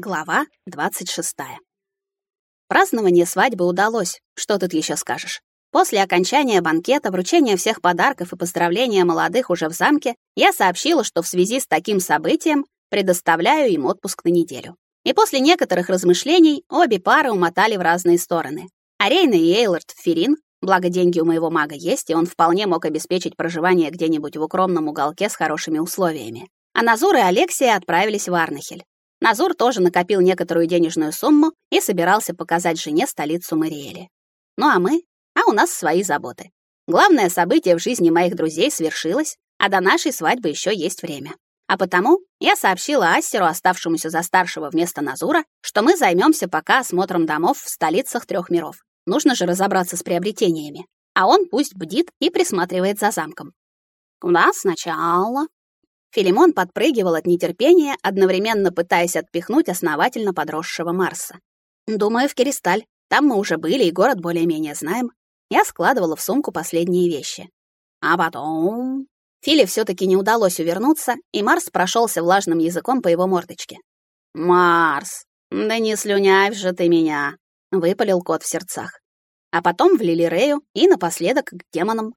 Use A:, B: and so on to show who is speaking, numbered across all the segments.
A: Глава 26. Празднование свадьбы удалось. Что тут еще скажешь? После окончания банкета, вручения всех подарков и поздравления молодых уже в замке, я сообщила, что в связи с таким событием предоставляю им отпуск на неделю. И после некоторых размышлений обе пары умотали в разные стороны. Арейна и Эйлорд в Ферин, благо деньги у моего мага есть, и он вполне мог обеспечить проживание где-нибудь в укромном уголке с хорошими условиями. А Назур и Алексия отправились в Арнахель. Назур тоже накопил некоторую денежную сумму и собирался показать жене столицу Мариэли. Ну а мы? А у нас свои заботы. Главное событие в жизни моих друзей свершилось, а до нашей свадьбы еще есть время. А потому я сообщила Ассеру, оставшемуся за старшего вместо Назура, что мы займемся пока осмотром домов в столицах трех миров. Нужно же разобраться с приобретениями. А он пусть бдит и присматривает за замком. Куда сначала? Филимон подпрыгивал от нетерпения, одновременно пытаясь отпихнуть основательно подросшего Марса. Думаю, в Киристаль. Там мы уже были и город более-менее знаем. Я складывала в сумку последние вещи. А потом Филе все таки не удалось увернуться, и Марс прошелся влажным языком по его мордочке. Марс, да не слюнявь же ты меня, выпалил кот в сердцах. А потом в Лилирею и напоследок к демонам.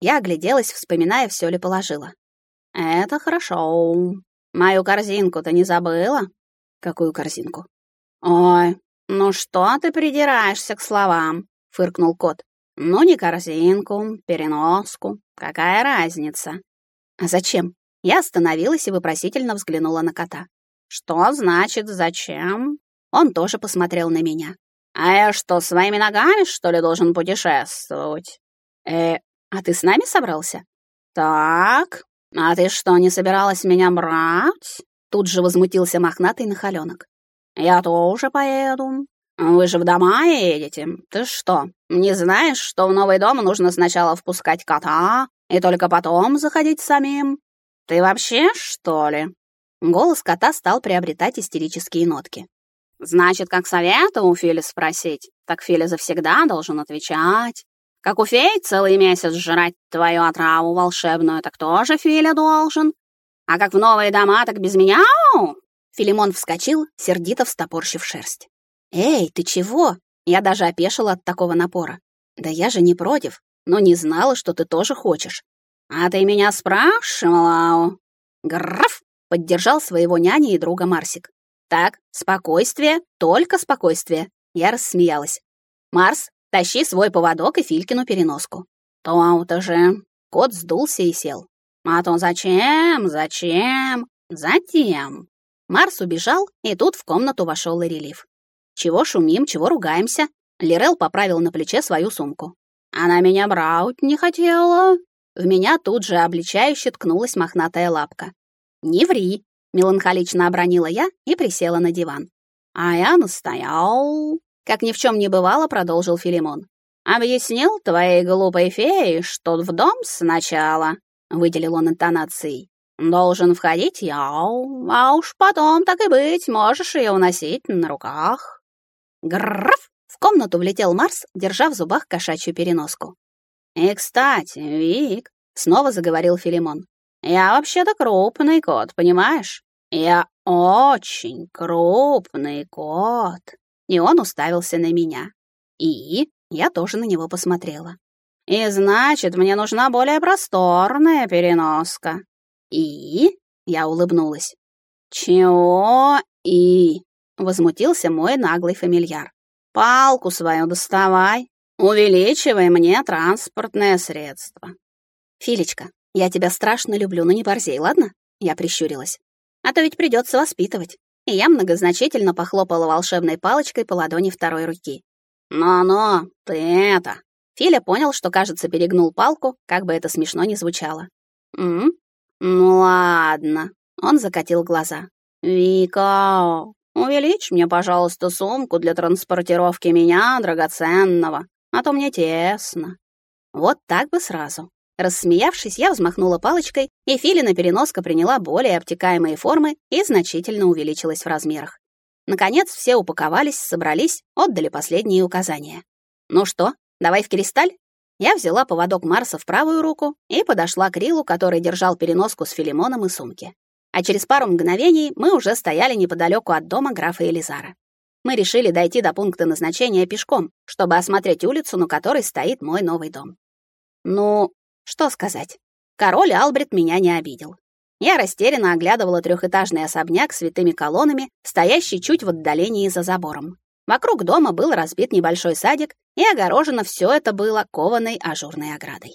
A: Я огляделась, вспоминая, все ли положила. Это хорошо. Мою корзинку-то не забыла? Какую корзинку? Ой, ну что ты придираешься к словам? фыркнул кот. Ну не корзинку, переноску. Какая разница? А зачем? Я остановилась и вопросительно взглянула на кота. Что значит зачем? Он тоже посмотрел на меня. А я что, своими ногами, что ли, должен путешествовать? Э, а ты с нами собрался? Так, «А ты что, не собиралась меня брать?» Тут же возмутился мохнатый нахалёнок. «Я тоже поеду. Вы же в дома едете. Ты что, не знаешь, что в новый дом нужно сначала впускать кота и только потом заходить самим? Ты вообще, что ли?» Голос кота стал приобретать истерические нотки. «Значит, как совета у Фили спросить, так Филя завсегда должен отвечать. Как у фей целый месяц жрать твою отраву волшебную, так тоже Филя должен. А как в новые дома, так без меня? Филимон вскочил, сердито встопорщив шерсть. «Эй, ты чего?» Я даже опешила от такого напора. «Да я же не против, но не знала, что ты тоже хочешь». «А ты меня спрашивала?» «Граф!» — поддержал своего няни и друга Марсик. «Так, спокойствие, только спокойствие». Я рассмеялась. «Марс, Тащи свой поводок и Филькину переноску. То-то же. Кот сдулся и сел. А то зачем, зачем, затем. Марс убежал, и тут в комнату вошел Лирелив. Чего шумим, чего ругаемся? Лирел поправил на плече свою сумку. Она меня брать не хотела. В меня тут же обличающе ткнулась мохнатая лапка. «Не ври!» — меланхолично обронила я и присела на диван. А я настоял. Как ни в чем не бывало, продолжил Филимон. «Объяснил твоей глупой фее, что в дом сначала», — выделил он интонацией, «должен входить я, а уж потом, так и быть, можешь ее уносить на руках». Гррррф! В комнату влетел Марс, держа в зубах кошачью переноску. «И, кстати, Вик», — снова заговорил Филимон, «я вообще-то крупный кот, понимаешь? Я очень крупный кот» и он уставился на меня. И я тоже на него посмотрела. «И значит, мне нужна более просторная переноска». «И?» — я улыбнулась. «Чего и?» — возмутился мой наглый фамильяр. «Палку свою доставай, увеличивай мне транспортное средство». «Филечка, я тебя страшно люблю, но не борзей, ладно?» Я прищурилась. «А то ведь придется воспитывать и я многозначительно похлопала волшебной палочкой по ладони второй руки. «Но-но, ты это...» Филя понял, что, кажется, перегнул палку, как бы это смешно ни звучало. «М? Ну ладно». Он закатил глаза. «Вика, увеличь мне, пожалуйста, сумку для транспортировки меня, драгоценного, а то мне тесно». Вот так бы сразу. Рассмеявшись, я взмахнула палочкой, и филина переноска приняла более обтекаемые формы и значительно увеличилась в размерах. Наконец все упаковались, собрались, отдали последние указания. «Ну что, давай в кристаль?» Я взяла поводок Марса в правую руку и подошла к Рилу, который держал переноску с Филимоном и сумки. а через пару мгновений мы уже стояли неподалеку от дома графа Элизара. Мы решили дойти до пункта назначения пешком, чтобы осмотреть улицу, на которой стоит мой новый дом. Ну, что сказать? Король Албрет меня не обидел. Я растерянно оглядывала трехэтажный особняк с витыми колоннами, стоящий чуть в отдалении за забором. Вокруг дома был разбит небольшой садик, и огорожено все это было кованой ажурной оградой.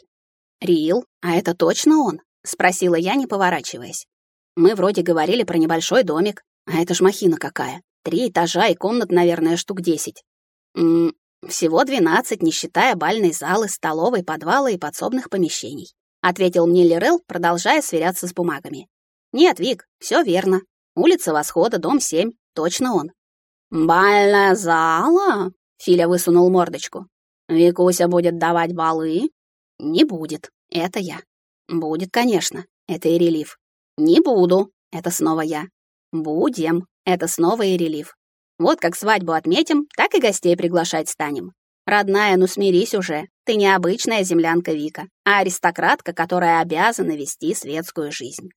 A: «Рил, а это точно он?» — спросила я, не поворачиваясь. «Мы вроде говорили про небольшой домик, а это ж махина какая. Три этажа и комнат, наверное, штук десять. М всего двенадцать, не считая бальной залы, столовой, подвала и подсобных помещений», — ответил мне Лирел, продолжая сверяться с бумагами. «Нет, Вик, все верно. Улица Восхода, дом семь, точно он». «Бальная зала?» — Филя высунул мордочку. «Викуся будет давать балы?» «Не будет. Это я». «Будет, конечно. Это и релиф». «Не буду. Это снова я». «Будем. Это снова и релиф. Вот как свадьбу отметим, так и гостей приглашать станем. Родная, ну смирись уже. Ты не обычная землянка Вика, а аристократка, которая обязана вести светскую жизнь».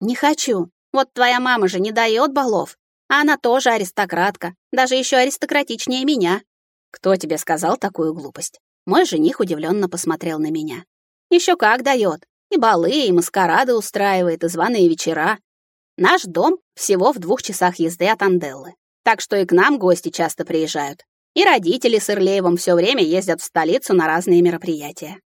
A: «Не хочу. Вот твоя мама же не дает балов. А она тоже аристократка, даже еще аристократичнее меня». «Кто тебе сказал такую глупость?» Мой жених удивленно посмотрел на меня. Еще как дает. И балы, и маскарады устраивает, и званые вечера. Наш дом всего в двух часах езды от Анделлы. Так что и к нам гости часто приезжают. И родители с Ирлеевым все время ездят в столицу на разные мероприятия.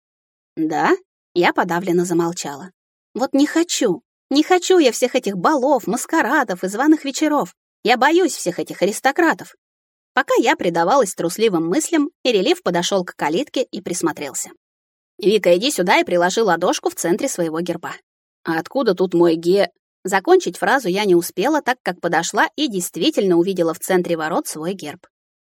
A: Да? Я подавленно замолчала. Вот не хочу. Не хочу я всех этих балов, маскарадов и званых вечеров. Я боюсь всех этих аристократов. Пока я предавалась трусливым мыслям, Ирелив подошел к калитке и присмотрелся. «Вика, иди сюда и приложи ладошку в центре своего герба». «А откуда тут мой ге...» Закончить фразу я не успела, так как подошла и действительно увидела в центре ворот свой герб.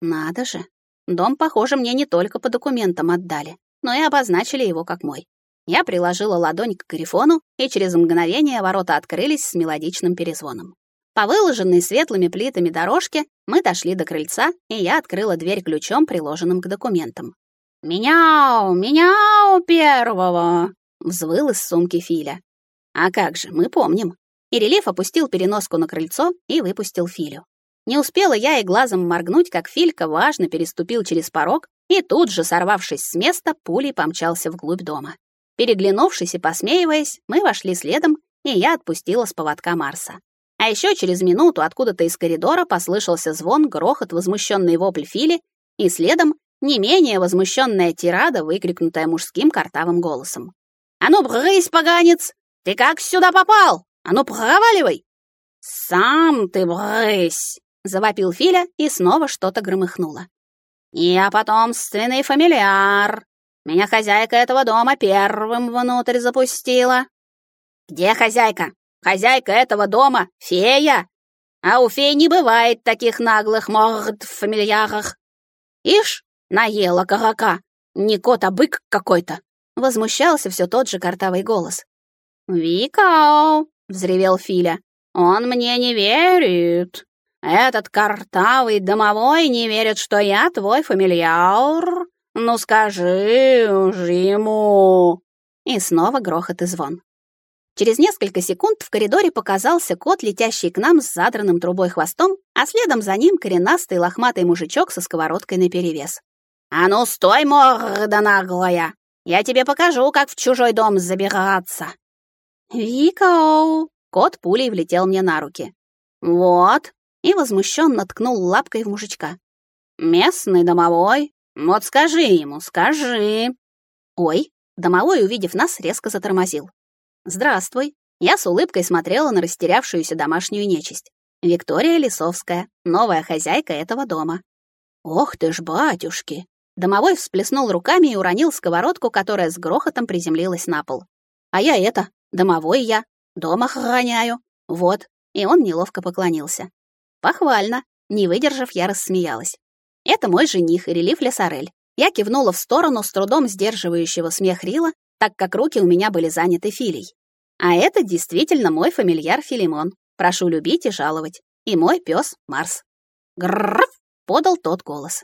A: Надо же. Дом, похоже, мне не только по документам отдали, но и обозначили его как мой. Я приложила ладонь к грифону, и через мгновение ворота открылись с мелодичным перезвоном. По выложенной светлыми плитами дорожке мы дошли до крыльца, и я открыла дверь ключом, приложенным к документам. «Меняу! Меняу первого!» — взвыл из сумки Филя. «А как же, мы помним». И рельеф опустил переноску на крыльцо и выпустил Филю. Не успела я и глазом моргнуть, как Филька важно переступил через порог и тут же, сорвавшись с места, пулей помчался вглубь дома. Переглянувшись и посмеиваясь, мы вошли следом, и я отпустила с поводка Марса. А еще через минуту откуда-то из коридора послышался звон, грохот, возмущенный вопль Фили, и следом не менее возмущенная тирада, выкрикнутая мужским картавым голосом. «А ну, брысь, поганец! Ты как сюда попал? А ну, проваливай!» «Сам ты брысь!» — завопил Филя, и снова что-то громыхнуло. «Я потомственный фамильяр. Меня хозяйка этого дома первым внутрь запустила». «Где хозяйка?» Хозяйка этого дома — фея, а у фей не бывает таких наглых морд в фамильярах. Ишь, наела карака, не кот, а бык какой-то. Возмущался все тот же картавый голос. «Викау!» — взревел Филя. «Он мне не верит. Этот картавый домовой не верит, что я твой фамильяр. Ну скажи уже ему!» И снова грохот и звон. Через несколько секунд в коридоре показался кот, летящий к нам с задранным трубой хвостом, а следом за ним коренастый лохматый мужичок со сковородкой наперевес. «А ну, стой, морда наглая! Я тебе покажу, как в чужой дом забираться!» «Викау!» — кот пулей влетел мне на руки. «Вот!» — и возмущенно ткнул лапкой в мужичка. «Местный домовой! Вот скажи ему, скажи!» «Ой!» — домовой, увидев нас, резко затормозил. «Здравствуй». Я с улыбкой смотрела на растерявшуюся домашнюю нечисть. Виктория Лисовская, новая хозяйка этого дома. «Ох ты ж, батюшки!» Домовой всплеснул руками и уронил сковородку, которая с грохотом приземлилась на пол. «А я это, домовой я, дом охраняю. Вот». И он неловко поклонился. «Похвально». Не выдержав, я рассмеялась. «Это мой жених, Релиф Лесарель». Я кивнула в сторону с трудом сдерживающего смех Рила так как руки у меня были заняты филей. А это действительно мой фамильяр Филимон. Прошу любить и жаловать. И мой пес Марс. Гррррр! подал тот голос.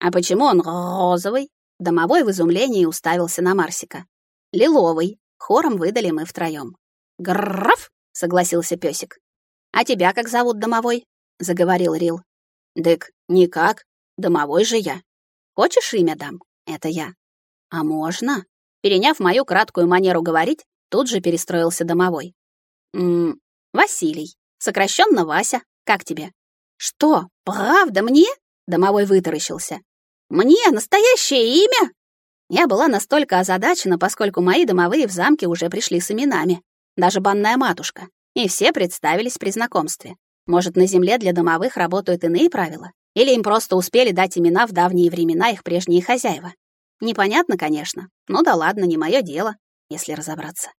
A: А почему он розовый? Домовой в изумлении уставился на Марсика. Лиловый. Хором выдали мы втроем. Гррррр! согласился песик. А тебя как зовут, домовой? заговорил Рил. Дык, никак. Домовой же я. Хочешь имя дам? Это я. А можно? Переняв мою краткую манеру говорить, тут же перестроился домовой. М, Василий, сокращенно Вася. Как тебе? Что? Правда мне? Домовой вытаращился. Мне настоящее имя? Я была настолько озадачена, поскольку мои домовые в замке уже пришли с именами, даже банная матушка, и все представились при знакомстве. Может, на земле для домовых работают иные правила? Или им просто успели дать имена в давние времена их прежние хозяева? Непонятно, конечно. Ну да ладно, не мое дело, если разобраться.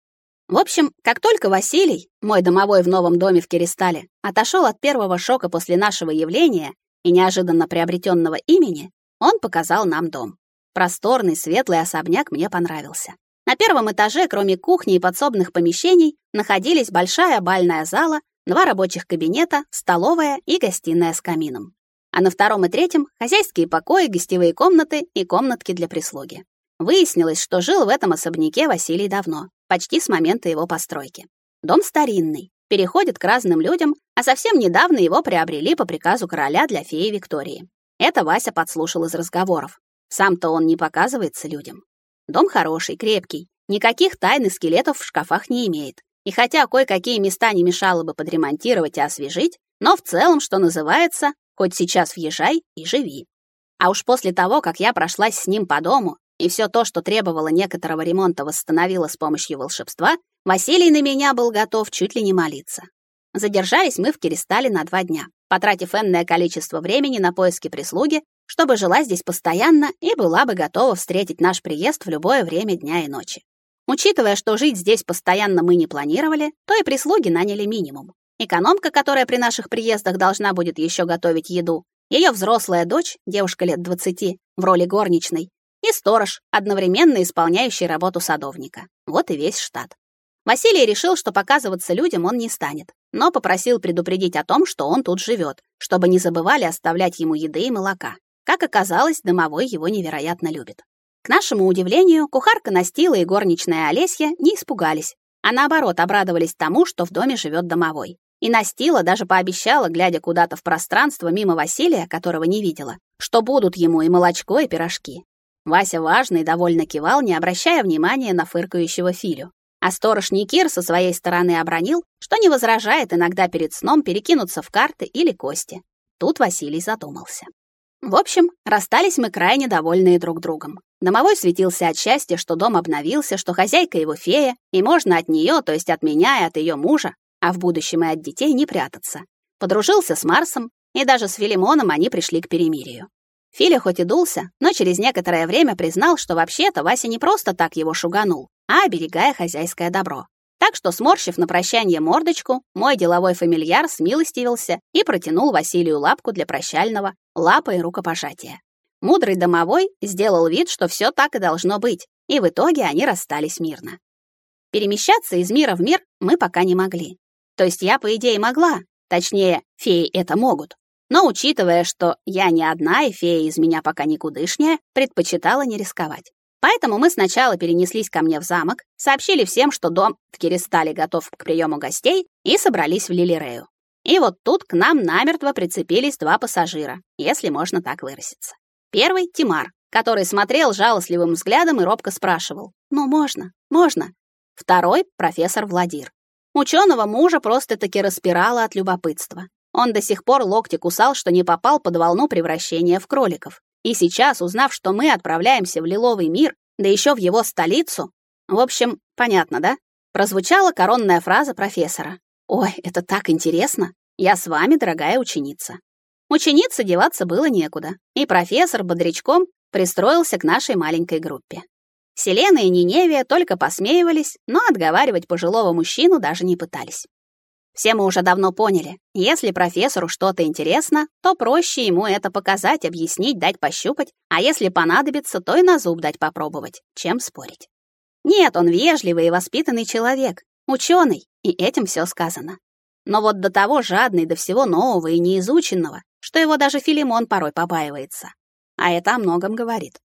A: В общем, как только Василий, мой домовой в новом доме в Киристале, отошел от первого шока после нашего явления и неожиданно приобретенного имени, он показал нам дом. Просторный, светлый особняк мне понравился. На первом этаже, кроме кухни и подсобных помещений, находились большая бальная зала, два рабочих кабинета, столовая и гостиная с камином. А на втором и третьем — хозяйские покои, гостевые комнаты и комнатки для прислуги. Выяснилось, что жил в этом особняке Василий давно, почти с момента его постройки. Дом старинный, переходит к разным людям, а совсем недавно его приобрели по приказу короля для феи Виктории. Это Вася подслушал из разговоров. Сам-то он не показывается людям. Дом хороший, крепкий, никаких тайн и скелетов в шкафах не имеет. И хотя кое-какие места не мешало бы подремонтировать и освежить, но в целом, что называется, хоть сейчас въезжай и живи. А уж после того, как я прошлась с ним по дому, и все то, что требовало некоторого ремонта, восстановила с помощью волшебства, Василий на меня был готов чуть ли не молиться. Задержались мы в Киристале на два дня, потратив энное количество времени на поиски прислуги, чтобы жила здесь постоянно и была бы готова встретить наш приезд в любое время дня и ночи. Учитывая, что жить здесь постоянно мы не планировали, то и прислуги наняли минимум. Экономка, которая при наших приездах должна будет еще готовить еду, ее взрослая дочь, девушка лет 20, в роли горничной, и сторож, одновременно исполняющий работу садовника. Вот и весь штат. Василий решил, что показываться людям он не станет, но попросил предупредить о том, что он тут живет, чтобы не забывали оставлять ему еды и молока. Как оказалось, домовой его невероятно любит. К нашему удивлению, кухарка Настила и горничная Олесья не испугались, а наоборот обрадовались тому, что в доме живет домовой. И Настила даже пообещала, глядя куда-то в пространство мимо Василия, которого не видела, что будут ему и молочко, и пирожки. Вася важно и довольно кивал, не обращая внимания на фыркающего Филю. А сторож Никир со своей стороны обронил, что не возражает иногда перед сном перекинуться в карты или кости. Тут Василий задумался. В общем, расстались мы крайне довольные друг другом. Домовой светился от счастья, что дом обновился, что хозяйка его фея, и можно от нее, то есть от меня и от ее мужа, а в будущем и от детей не прятаться. Подружился с Марсом, и даже с Филимоном они пришли к перемирию. Филя хоть и дулся, но через некоторое время признал, что вообще-то Вася не просто так его шуганул, а оберегая хозяйское добро. Так что, сморщив на прощание мордочку, мой деловой фамильяр смилостивился и протянул Василию лапку для прощального, лапы и рукопожатия. Мудрый домовой сделал вид, что все так и должно быть, и в итоге они расстались мирно. Перемещаться из мира в мир мы пока не могли. То есть я, по идее, могла, точнее, феи это могут. Но учитывая, что я не одна и фея из меня пока никудышняя, предпочитала не рисковать. Поэтому мы сначала перенеслись ко мне в замок, сообщили всем, что дом в Киристале готов к приему гостей, и собрались в Лилирею. И вот тут к нам намертво прицепились два пассажира, если можно так выразиться. Первый — Тимар, который смотрел жалостливым взглядом и робко спрашивал. «Ну, можно, можно». Второй — профессор Владир. Ученого мужа просто-таки распирало от любопытства. Он до сих пор локти кусал, что не попал под волну превращения в кроликов. И сейчас, узнав, что мы отправляемся в Лиловый мир, да еще в его столицу, в общем, понятно, да? Прозвучала коронная фраза профессора. «Ой, это так интересно! Я с вами, дорогая ученица». Ученице деваться было некуда, и профессор бодрячком пристроился к нашей маленькой группе. Селена и Ниневия только посмеивались, но отговаривать пожилого мужчину даже не пытались. Все мы уже давно поняли, если профессору что-то интересно, то проще ему это показать, объяснить, дать пощупать, а если понадобится, то и на зуб дать попробовать, чем спорить. Нет, он вежливый и воспитанный человек, ученый, и этим все сказано. Но вот до того жадный до всего нового и неизученного, что его даже Филимон порой побаивается. А это о многом говорит.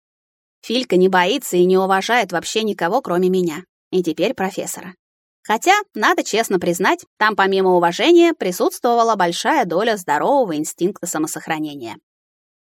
A: Филька не боится и не уважает вообще никого, кроме меня, и теперь профессора. Хотя, надо честно признать, там помимо уважения присутствовала большая доля здорового инстинкта самосохранения.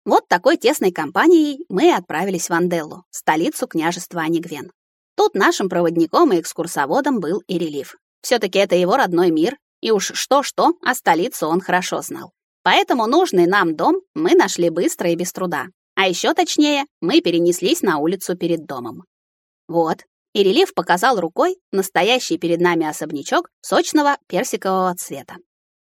A: Вот такой тесной компанией мы отправились в Анделлу, столицу княжества Анигвен. Тут нашим проводником и экскурсоводом был Ирелив. все таки это его родной мир, и уж что-что, а столицу он хорошо знал. Поэтому нужный нам дом мы нашли быстро и без труда. А еще точнее, мы перенеслись на улицу перед домом. Вот, и рельеф показал рукой настоящий перед нами особнячок сочного персикового цвета.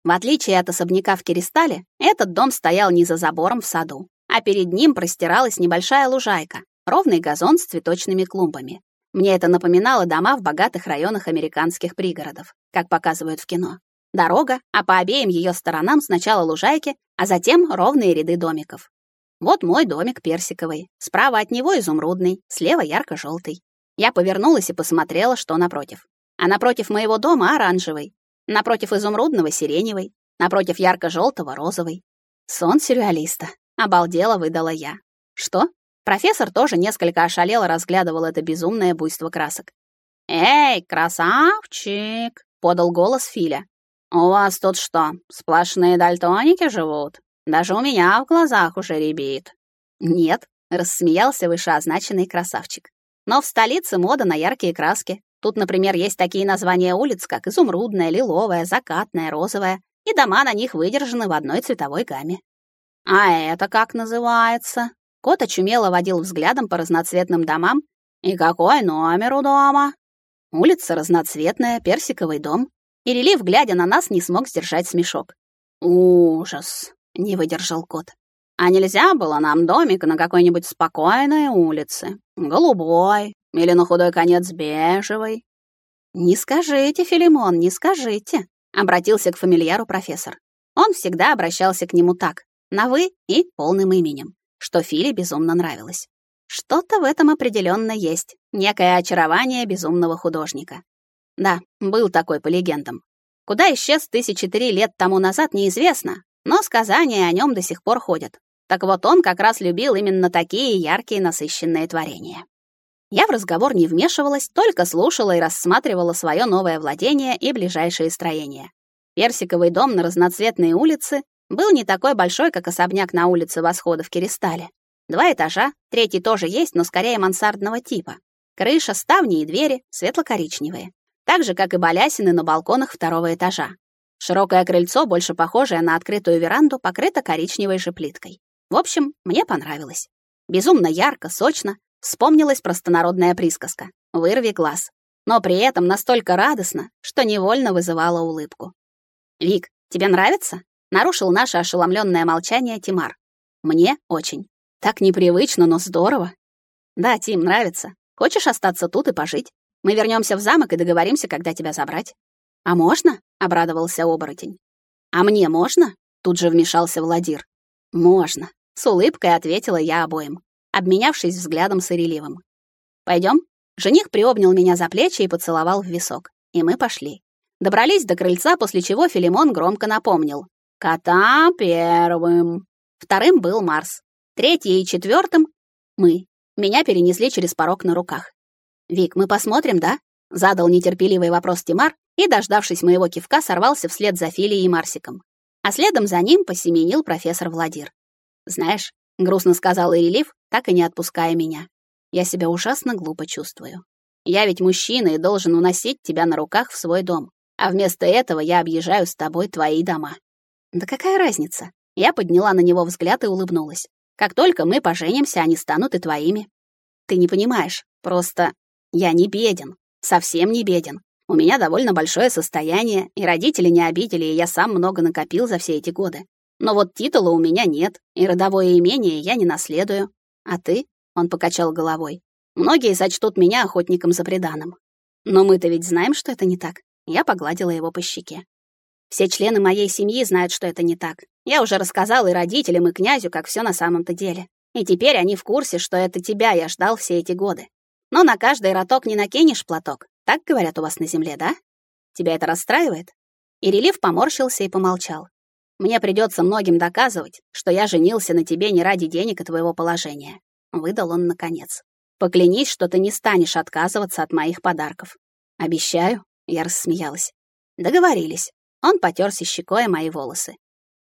A: В отличие от особняка в Киристале, этот дом стоял не за забором в саду, а перед ним простиралась небольшая лужайка, ровный газон с цветочными клумбами. Мне это напоминало дома в богатых районах американских пригородов, как показывают в кино. Дорога, а по обеим ее сторонам сначала лужайки, а затем ровные ряды домиков. Вот мой домик персиковый, справа от него изумрудный, слева ярко желтый Я повернулась и посмотрела, что напротив. А напротив моего дома оранжевый, напротив изумрудного сиреневый, напротив ярко желтого розовый. Сон сюрреалиста. Обалдела выдала я. Что? Профессор тоже несколько ошалело разглядывал это безумное буйство красок. «Эй, красавчик!» — подал голос Филя. «У вас тут что, сплошные дальтоники живут? Даже у меня в глазах уже рябит». «Нет», — рассмеялся вышеозначенный красавчик. «Но в столице мода на яркие краски. Тут, например, есть такие названия улиц, как изумрудная, лиловая, закатная, розовая, и дома на них выдержаны в одной цветовой гамме». «А это как называется?» Кот очумело водил взглядом по разноцветным домам. «И какой номер у дома?» Улица разноцветная, персиковый дом. И релиф, глядя на нас, не смог сдержать смешок. «Ужас!» — не выдержал кот. «А нельзя было нам домик на какой-нибудь спокойной улице? Голубой или на худой конец бежевый?» «Не скажите, Филимон, не скажите», — обратился к фамильяру профессор. Он всегда обращался к нему так, на «вы» и полным именем что Филе безумно нравилось. Что-то в этом определенно есть, некое очарование безумного художника. Да, был такой по легендам. Куда исчез тысячи три лет тому назад, неизвестно, но сказания о нем до сих пор ходят. Так вот он как раз любил именно такие яркие насыщенные творения. Я в разговор не вмешивалась, только слушала и рассматривала свое новое владение и ближайшие строения. Персиковый дом на разноцветные улицы был не такой большой, как особняк на улице Восхода в Киристале. Два этажа, третий тоже есть, но скорее мансардного типа. Крыша, ставни и двери светло-коричневые. Так же, как и балясины на балконах второго этажа. Широкое крыльцо, больше похожее на открытую веранду, покрыто коричневой же плиткой. В общем, мне понравилось. Безумно ярко, сочно. Вспомнилась простонародная присказка «Вырви глаз». Но при этом настолько радостно, что невольно вызывала улыбку. «Вик, тебе нравится?» Нарушил наше ошеломленное молчание Тимар. Мне очень. Так непривычно, но здорово. Да, Тим, нравится. Хочешь остаться тут и пожить? Мы вернемся в замок и договоримся, когда тебя забрать. А можно? Обрадовался оборотень. А мне можно? Тут же вмешался Владир. Можно. С улыбкой ответила я обоим, обменявшись взглядом с Иреливым. Пойдем? Жених приобнял меня за плечи и поцеловал в висок. И мы пошли. Добрались до крыльца, после чего Филимон громко напомнил. Кота первым. Вторым был Марс. Третий и четвертым — мы. Меня перенесли через порог на руках. «Вик, мы посмотрим, да?» — задал нетерпеливый вопрос Тимар и, дождавшись моего кивка, сорвался вслед за Филией и Марсиком. А следом за ним посеменил профессор Владир. «Знаешь», — грустно сказал Ирелив, так и не отпуская меня, «я себя ужасно глупо чувствую. Я ведь мужчина и должен уносить тебя на руках в свой дом, а вместо этого я объезжаю с тобой твои дома». Да какая разница? Я подняла на него взгляд и улыбнулась. Как только мы поженимся, они станут и твоими. Ты не понимаешь, просто я не беден, совсем не беден. У меня довольно большое состояние, и родители не обидели, и я сам много накопил за все эти годы. Но вот титула у меня нет, и родовое имение я не наследую. А ты? Он покачал головой. Многие сочтут меня охотником за преданным. Но мы-то ведь знаем, что это не так. Я погладила его по щеке. Все члены моей семьи знают, что это не так. Я уже рассказал и родителям, и князю, как все на самом-то деле. И теперь они в курсе, что это тебя я ждал все эти годы. Но на каждый роток не накинешь платок. Так говорят у вас на земле, да? Тебя это расстраивает? И релиф поморщился и помолчал. Мне придется многим доказывать, что я женился на тебе не ради денег и твоего положения. Выдал он наконец. Поклянись, что ты не станешь отказываться от моих подарков. Обещаю, Я рассмеялась. Договорились. Он потерся щекой мои волосы.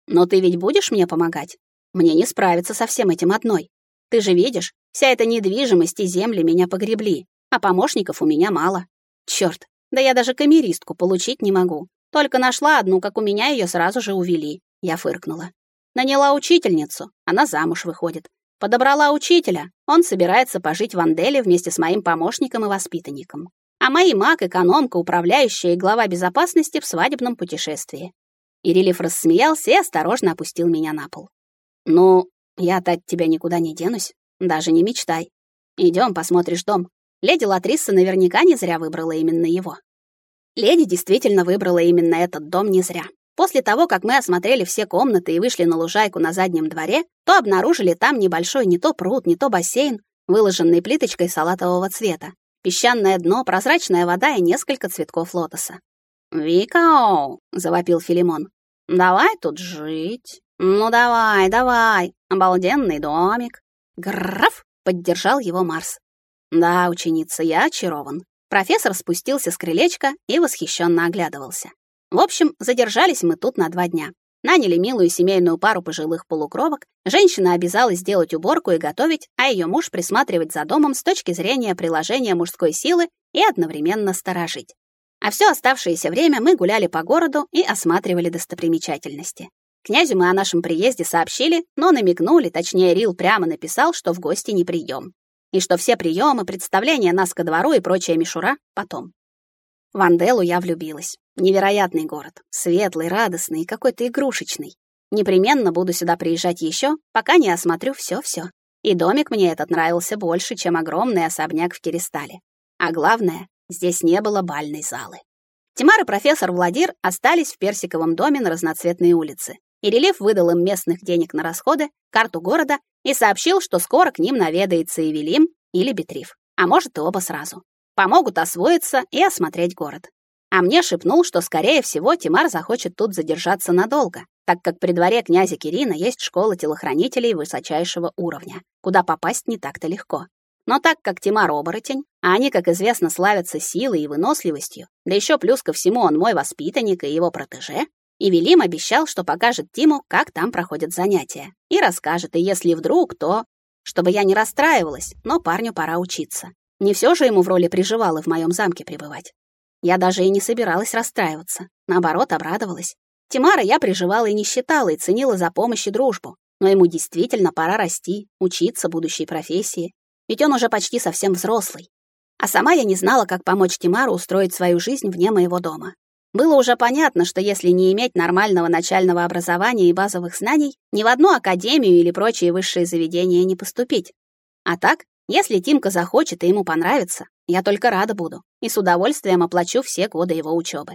A: Но ты ведь будешь мне помогать? Мне не справиться со всем этим одной. Ты же видишь, вся эта недвижимость и земли меня погребли, а помощников у меня мало. Черт, да я даже камеристку получить не могу. Только нашла одну, как у меня ее сразу же увели. Я фыркнула. Наняла учительницу, она замуж выходит. Подобрала учителя, он собирается пожить в Анделе вместе с моим помощником и воспитанником. А мои маг, экономка, управляющая и глава безопасности в свадебном путешествии. Ирилев рассмеялся и осторожно опустил меня на пол. «Ну, я-то от тебя никуда не денусь, даже не мечтай. Идем, посмотришь дом. Леди Латриса наверняка не зря выбрала именно его». Леди действительно выбрала именно этот дом не зря. После того, как мы осмотрели все комнаты и вышли на лужайку на заднем дворе, то обнаружили там небольшой не то пруд, не то бассейн, выложенный плиточкой салатового цвета, песчаное дно, прозрачная вода и несколько цветков лотоса. «Викао!» — завопил Филимон. «Давай тут жить. Ну давай, давай, обалденный домик». «Граф!» — поддержал его Марс. «Да, ученица, я очарован». Профессор спустился с крылечка и восхищенно оглядывался. В общем, задержались мы тут на два дня. Наняли милую семейную пару пожилых полукровок. Женщина обязалась сделать уборку и готовить, а ее муж присматривать за домом с точки зрения приложения мужской силы и одновременно сторожить. А все оставшееся время мы гуляли по городу и осматривали достопримечательности. Князю мы о нашем приезде сообщили, но намекнули, точнее, Рил прямо написал, что в гости не прием. И что все приемы, представления нас ко двору и прочая мишура потом. В Анделу я влюбилась. Невероятный город. Светлый, радостный и какой-то игрушечный. Непременно буду сюда приезжать еще, пока не осмотрю все-все. И домик мне этот нравился больше, чем огромный особняк в Киристале. А главное, здесь не было бальной залы. Тимар и профессор Владир остались в персиковом доме на разноцветной улице. И рельеф выдал им местных денег на расходы, карту города и сообщил, что скоро к ним наведается Эвелим или Бетрив, а может и оба сразу. Помогут освоиться и осмотреть город. А мне шепнул, что, скорее всего, Тимар захочет тут задержаться надолго, так как при дворе князя Кирина есть школа телохранителей высочайшего уровня, куда попасть не так-то легко. Но так как Тимар оборотень, а они, как известно, славятся силой и выносливостью, да еще плюс ко всему он мой воспитанник и его протеже, и Велим обещал, что покажет Тиму, как там проходят занятия, и расскажет, и если вдруг, то... Чтобы я не расстраивалась, но парню пора учиться. Не все же ему в роли приживала в моем замке пребывать. Я даже и не собиралась расстраиваться. Наоборот, обрадовалась. Тимара я приживала и не считала, и ценила за помощь и дружбу. Но ему действительно пора расти, учиться будущей профессии. Ведь он уже почти совсем взрослый. А сама я не знала, как помочь Тимару устроить свою жизнь вне моего дома. Было уже понятно, что если не иметь нормального начального образования и базовых знаний, ни в одну академию или прочие высшие заведения не поступить. А так, если Тимка захочет и ему понравится, я только рада буду и с удовольствием оплачу все годы его учебы.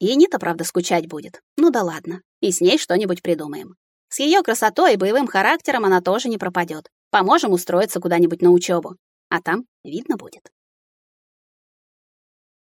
A: Енита, правда, скучать будет. Ну да ладно, и с ней что-нибудь придумаем. С ее красотой и боевым характером она тоже не пропадет. Поможем устроиться куда-нибудь на учебу, а там видно будет.